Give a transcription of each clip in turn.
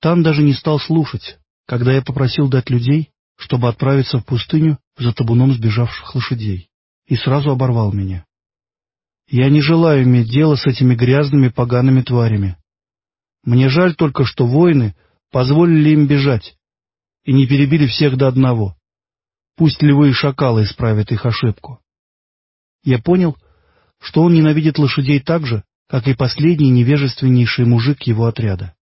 Тан даже не стал слушать, когда я попросил дать людей, чтобы отправиться в пустыню за табуном сбежавших лошадей, и сразу оборвал меня. Я не желаю иметь дело с этими грязными погаными тварями. Мне жаль только, что воины позволили им бежать и не перебили всех до одного. Пусть львы и шакалы исправят их ошибку. Я понял, что он ненавидит лошадей так же, как и последний невежественнейший мужик его отряда.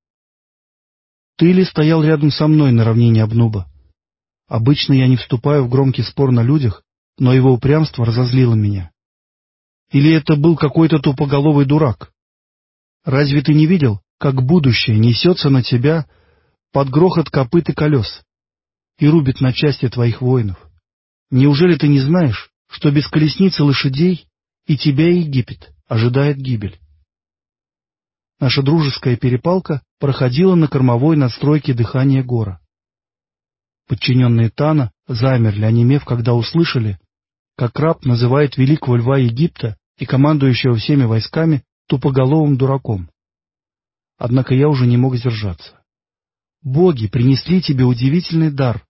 Тыли стоял рядом со мной на равнине Обнуба. Обычно я не вступаю в громкий спор на людях, но его упрямство разозлило меня. Или это был какой-то тупоголовый дурак? Разве ты не видел, как будущее несется на тебя под грохот копыт и колес и рубит на части твоих воинов? Неужели ты не знаешь, что без колесницы лошадей и тебя Египет ожидает гибель? Наша дружеская перепалка проходила на кормовой надстройке дыхания гора. Подчиненные Тана замерли, онемев, когда услышали, как раб называет великого льва Египта и командующего всеми войсками тупоголовым дураком. Однако я уже не мог сдержаться. Боги принесли тебе удивительный дар.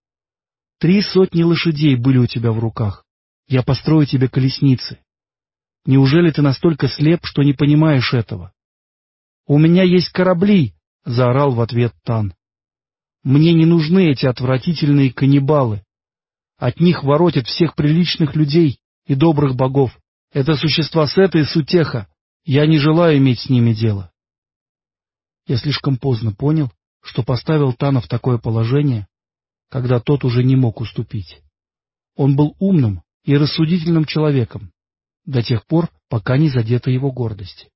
Три сотни лошадей были у тебя в руках. Я построю тебе колесницы. Неужели ты настолько слеп, что не понимаешь этого? «У меня есть корабли!» — заорал в ответ Тан. «Мне не нужны эти отвратительные каннибалы. От них воротят всех приличных людей и добрых богов. Это существа Сета и Сутеха. Я не желаю иметь с ними дело». Я слишком поздно понял, что поставил Тана в такое положение, когда тот уже не мог уступить. Он был умным и рассудительным человеком до тех пор, пока не задета его гордость.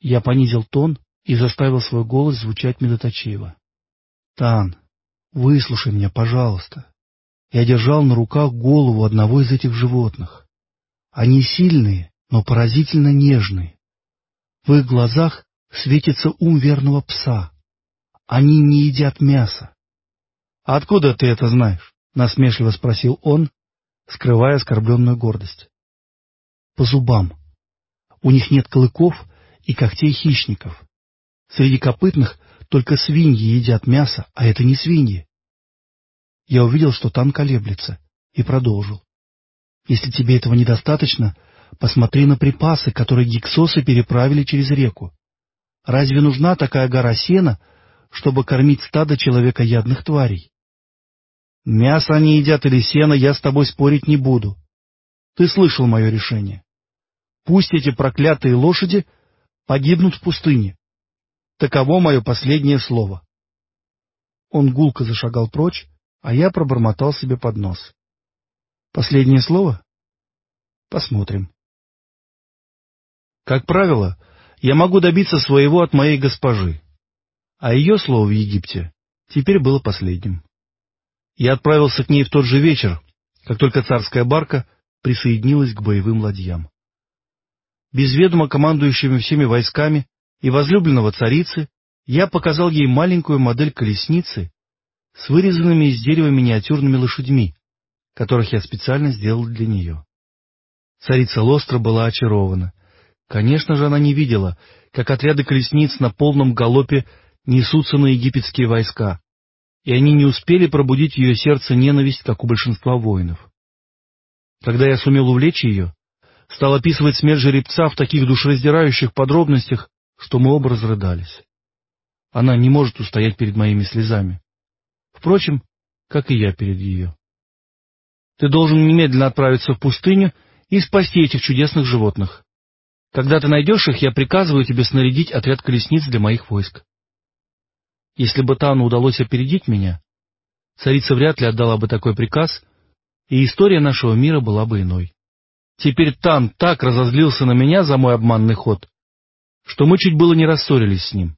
Я понизил тон и заставил свой голос звучать медоточиво. — Тан, выслушай меня, пожалуйста. Я держал на руках голову одного из этих животных. Они сильные, но поразительно нежные. В их глазах светится ум верного пса. Они не едят мясо. — Откуда ты это знаешь? — насмешливо спросил он, скрывая оскорбленную гордость. — По зубам. У них нет клыков и когтей хищников. Среди копытных только свиньи едят мясо, а это не свиньи. Я увидел, что там колеблется, и продолжил. Если тебе этого недостаточно, посмотри на припасы, которые гиксосы переправили через реку. Разве нужна такая гора сена, чтобы кормить стадо человекоядных тварей? Мясо они едят или сено, я с тобой спорить не буду. Ты слышал мое решение. Пусть эти проклятые лошади погибнут в пустыне. Таково мое последнее слово. Он гулко зашагал прочь, а я пробормотал себе под нос. Последнее слово? Посмотрим. Как правило, я могу добиться своего от моей госпожи, а ее слово в Египте теперь было последним. Я отправился к ней в тот же вечер, как только царская барка присоединилась к боевым ладьям без ведома командующими всеми войсками и возлюбленного царицы, я показал ей маленькую модель колесницы с вырезанными из дерева миниатюрными лошадьми, которых я специально сделал для нее. Царица Лостра была очарована. Конечно же, она не видела, как отряды колесниц на полном галопе несутся на египетские войска, и они не успели пробудить в ее сердце ненависть, как у большинства воинов. Когда я сумел увлечь ее, стал описывать смерть жеребца в таких душераздирающих подробностях, что мы оба разрыдались. Она не может устоять перед моими слезами. Впрочем, как и я перед ее. Ты должен немедленно отправиться в пустыню и спасти этих чудесных животных. Когда ты найдешь их, я приказываю тебе снарядить отряд колесниц для моих войск. Если бы Тану удалось опередить меня, царица вряд ли отдала бы такой приказ, и история нашего мира была бы иной. Теперь Тан так разозлился на меня за мой обманный ход, что мы чуть было не рассорились с ним.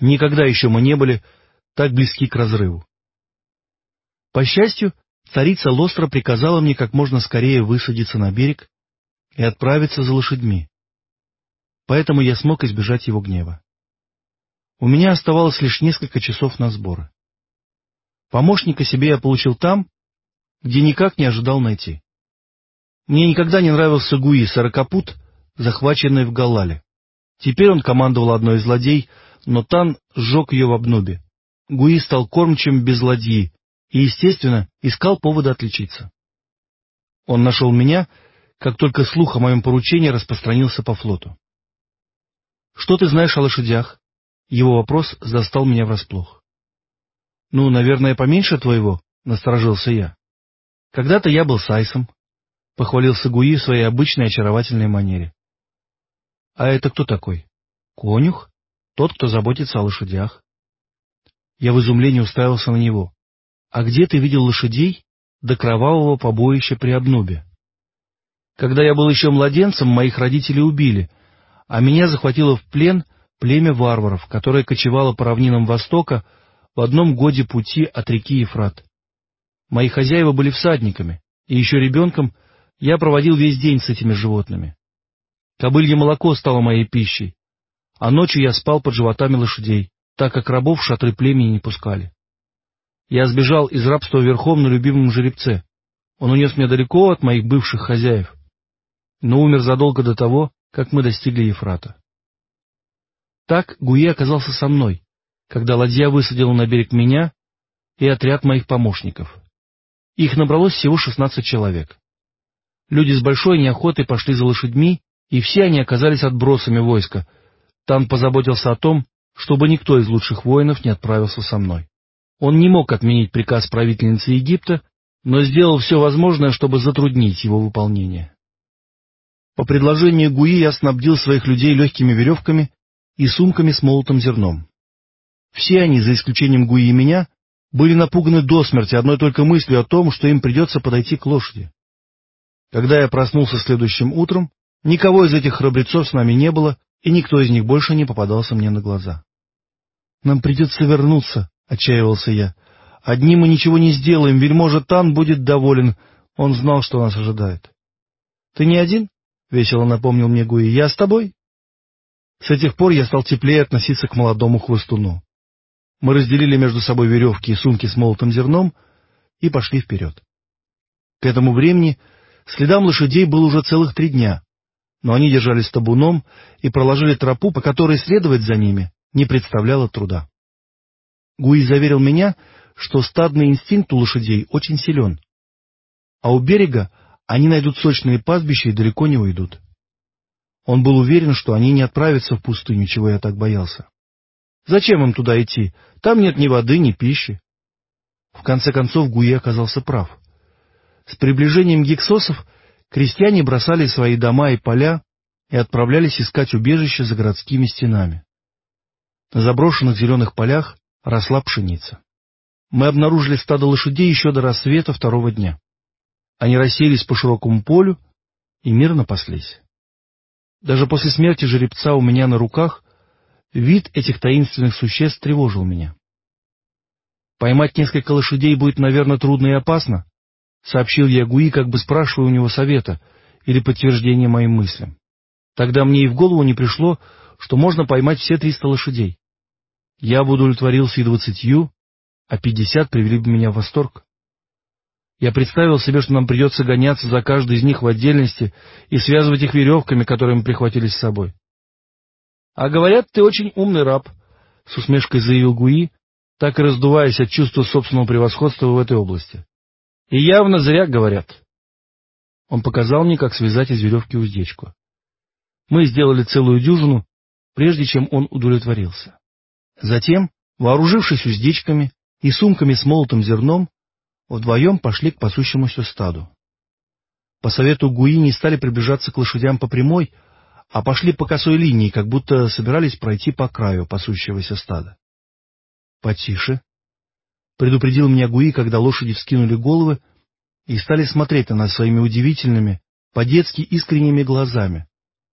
Никогда еще мы не были так близки к разрыву. По счастью, царица Лостра приказала мне как можно скорее высадиться на берег и отправиться за лошадьми. Поэтому я смог избежать его гнева. У меня оставалось лишь несколько часов на сборы. Помощника себе я получил там, где никак не ожидал найти. Мне никогда не нравился Гуи Сорокопут, захваченный в Галале. Теперь он командовал одной из ладей, но Тан сжег ее в обнубе. Гуи стал кормчем без ладьи и, естественно, искал повода отличиться. Он нашел меня, как только слух о моем поручении распространился по флоту. «Что ты знаешь о лошадях?» Его вопрос застал меня врасплох. «Ну, наверное, поменьше твоего», — насторожился я. «Когда-то я был сайсом», — похвалился Гуи в своей обычной очаровательной манере. «А это кто такой? Конюх? Тот, кто заботится о лошадях?» Я в изумлении уставился на него. «А где ты видел лошадей до кровавого побоища при обнубе?» «Когда я был еще младенцем, моих родителей убили, а меня захватило в плен племя варваров, которое кочевало по равнинам Востока в одном годе пути от реки Ефрат. Мои хозяева были всадниками, и еще ребенком я проводил весь день с этими животными. Кобылье молоко стало моей пищей, а ночью я спал под животами лошадей, так как рабов в шатры племени не пускали. Я сбежал из рабства верхом на любимом жеребце. Он унес меня далеко от моих бывших хозяев, но умер задолго до того, как мы достигли Ефрата. Так Гуи оказался со мной, когда ладья высадила на берег меня и отряд моих помощников. Их набралось всего шестнадцать человек. Люди с большой неохотой пошли за лошадьми, и все они оказались отбросами войска. Тан позаботился о том, чтобы никто из лучших воинов не отправился со мной. Он не мог отменить приказ правительницы Египта, но сделал все возможное, чтобы затруднить его выполнение. По предложению Гуи я снабдил своих людей легкими веревками и сумками с молотым зерном. Все они, за исключением Гуи и меня, были напуганы до смерти одной только мыслью о том, что им придется подойти к лошади. Когда я проснулся следующим утром, никого из этих храбрецов с нами не было, и никто из них больше не попадался мне на глаза. «Нам придется вернуться», — отчаивался я. «Одни мы ничего не сделаем, вельможа Тан будет доволен, он знал, что нас ожидает». «Ты не один?» — весело напомнил мне Гуи. «Я с тобой?» С этих пор я стал теплее относиться к молодому хвостуну. Мы разделили между собой веревки и сумки с молотым зерном и пошли вперед. К этому времени следам лошадей было уже целых три дня, но они держались табуном и проложили тропу, по которой следовать за ними не представляло труда. Гуи заверил меня, что стадный инстинкт у лошадей очень силен, а у берега они найдут сочные пастбища и далеко не уйдут. Он был уверен, что они не отправятся в пустыню, чего я так боялся. Зачем им туда идти? Там нет ни воды, ни пищи. В конце концов Гуи оказался прав. С приближением гексосов крестьяне бросали свои дома и поля и отправлялись искать убежище за городскими стенами. На заброшенных зеленых полях росла пшеница. Мы обнаружили стадо лошадей еще до рассвета второго дня. Они расселись по широкому полю и мирно паслись. Даже после смерти жеребца у меня на руках вид этих таинственных существ тревожил меня. Поймать несколько лошадей будет, наверное, трудно и опасно, — сообщил я Гуи, как бы спрашивая у него совета или подтверждения моим мыслям. Тогда мне и в голову не пришло, что можно поймать все триста лошадей. Я бы удовлетворился и двадцатью, а пятьдесят привели бы меня в восторг. Я представил себе, что нам придется гоняться за каждой из них в отдельности и связывать их веревками, которые мы прихватили с собой. — А говорят, ты очень умный раб, — с усмешкой заявил Гуи, так и раздуваясь от чувства собственного превосходства в этой области. — И явно зря говорят. Он показал мне, как связать из веревки уздечку. Мы сделали целую дюжину, прежде чем он удовлетворился. Затем, вооружившись уздечками и сумками с молотым зерном, вдвоем пошли к пасущемуся стаду. По совету Гуи не стали приближаться к лошадям по прямой, а пошли по косой линии, как будто собирались пройти по краю пасущегося стада. — Потише, — предупредил меня Гуи, когда лошади вскинули головы и стали смотреть на нас своими удивительными, по-детски искренними глазами,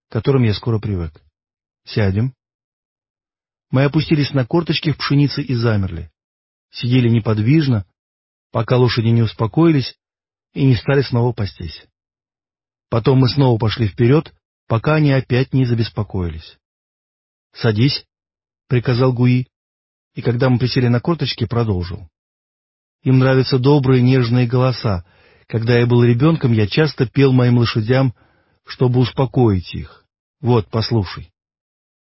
к которым я скоро привык. — Сядем. Мы опустились на корточки в пшенице и замерли. Сидели неподвижно, пока лошади не успокоились и не стали снова пастись. Потом мы снова пошли вперед, пока они опять не забеспокоились. — Садись, — приказал Гуи, и когда мы присели на корточки, продолжил. Им нравятся добрые нежные голоса. Когда я был ребенком, я часто пел моим лошадям, чтобы успокоить их. Вот, послушай.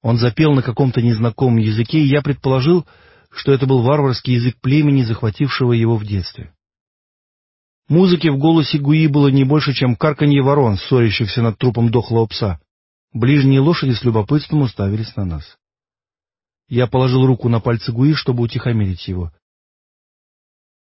Он запел на каком-то незнакомом языке, и я предположил, что это был варварский язык племени, захватившего его в детстве. Музыки в голосе Гуи было не больше, чем карканье ворон, ссорящихся над трупом дохлого пса. Ближние лошади с любопытством уставились на нас. Я положил руку на пальцы Гуи, чтобы утихомирить его.